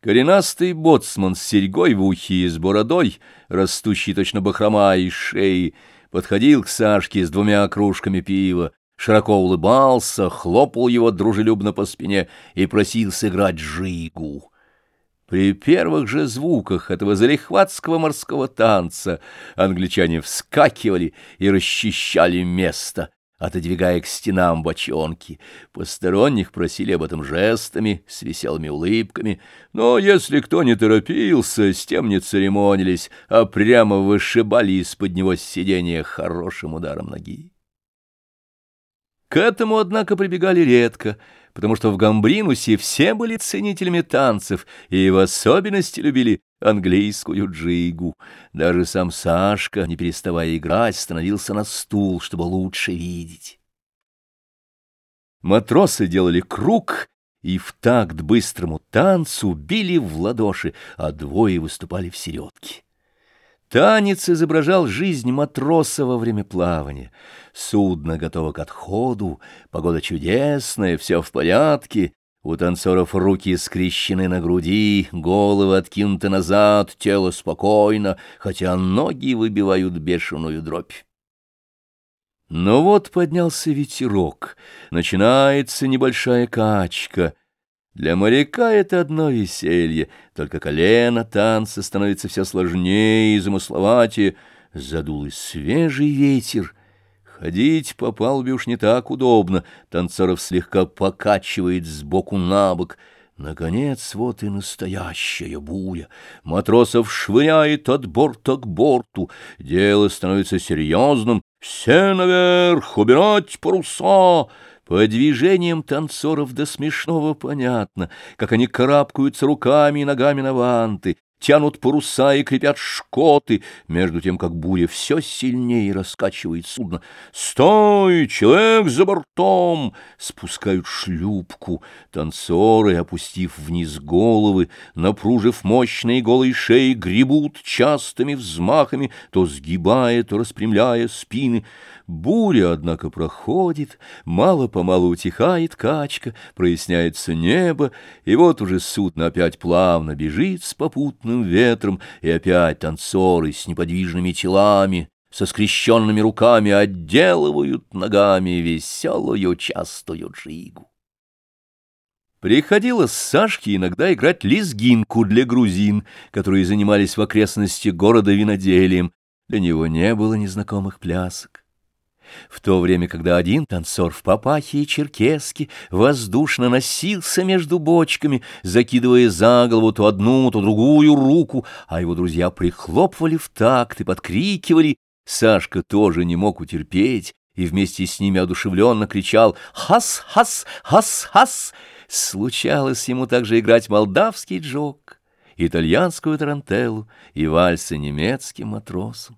Коренастый боцман с серьгой в ухе и с бородой, растущий точно бахрома из шеи, подходил к Сашке с двумя кружками пива, широко улыбался, хлопал его дружелюбно по спине и просил сыграть жигу. При первых же звуках этого залихватского морского танца англичане вскакивали и расчищали место — отодвигая к стенам бочонки. Посторонних просили об этом жестами, с веселыми улыбками, но если кто не торопился, с тем не церемонились, а прямо вышибали из-под него сиденья хорошим ударом ноги. К этому, однако, прибегали редко, потому что в Гамбринусе все были ценителями танцев и в особенности любили английскую джигу. Даже сам Сашка, не переставая играть, становился на стул, чтобы лучше видеть. Матросы делали круг и в такт быстрому танцу били в ладоши, а двое выступали в середке. Танец изображал жизнь матроса во время плавания. Судно готово к отходу, погода чудесная, все в порядке. У танцоров руки скрещены на груди, головы откинуты назад, тело спокойно, хотя ноги выбивают бешеную дробь. Но вот поднялся ветерок, начинается небольшая качка — для моряка это одно веселье, только колено танца становится все сложнее и замысловатее. Задул и свежий ветер. Ходить по палубе уж не так удобно, танцоров слегка покачивает сбоку на бок. Наконец, вот и настоящая буря. Матросов швыряет от борта к борту. Дело становится серьезным. «Все наверх! Убирать паруса!» По движениям танцоров до смешного понятно, как они карабкаются руками и ногами на ванты, тянут паруса и крепят шкоты, между тем, как буря все сильнее раскачивает судно. «Стой! Человек за бортом!» Спускают шлюпку. Танцоры, опустив вниз головы, напружив мощные голые шеи, гребут частыми взмахами, то сгибая, то распрямляя спины. Буря, однако, проходит, мало-помалу утихает качка, проясняется небо, и вот уже судно опять плавно бежит с попутным ветром, и опять танцоры с неподвижными телами, со скрещенными руками отделывают ногами веселую частую джигу. Приходилось Сашке иногда играть лезгинку для грузин, которые занимались в окрестности города виноделием. Для него не было незнакомых плясок. В то время, когда один танцор в папахе и черкеске воздушно носился между бочками, закидывая за голову то одну, то другую руку, а его друзья прихлопывали в такт и подкрикивали, Сашка тоже не мог утерпеть и вместе с ними одушевленно кричал «Хас-хас! Хас-хас!». Случалось ему также играть молдавский джок, итальянскую тарантеллу и вальсы немецким матросам.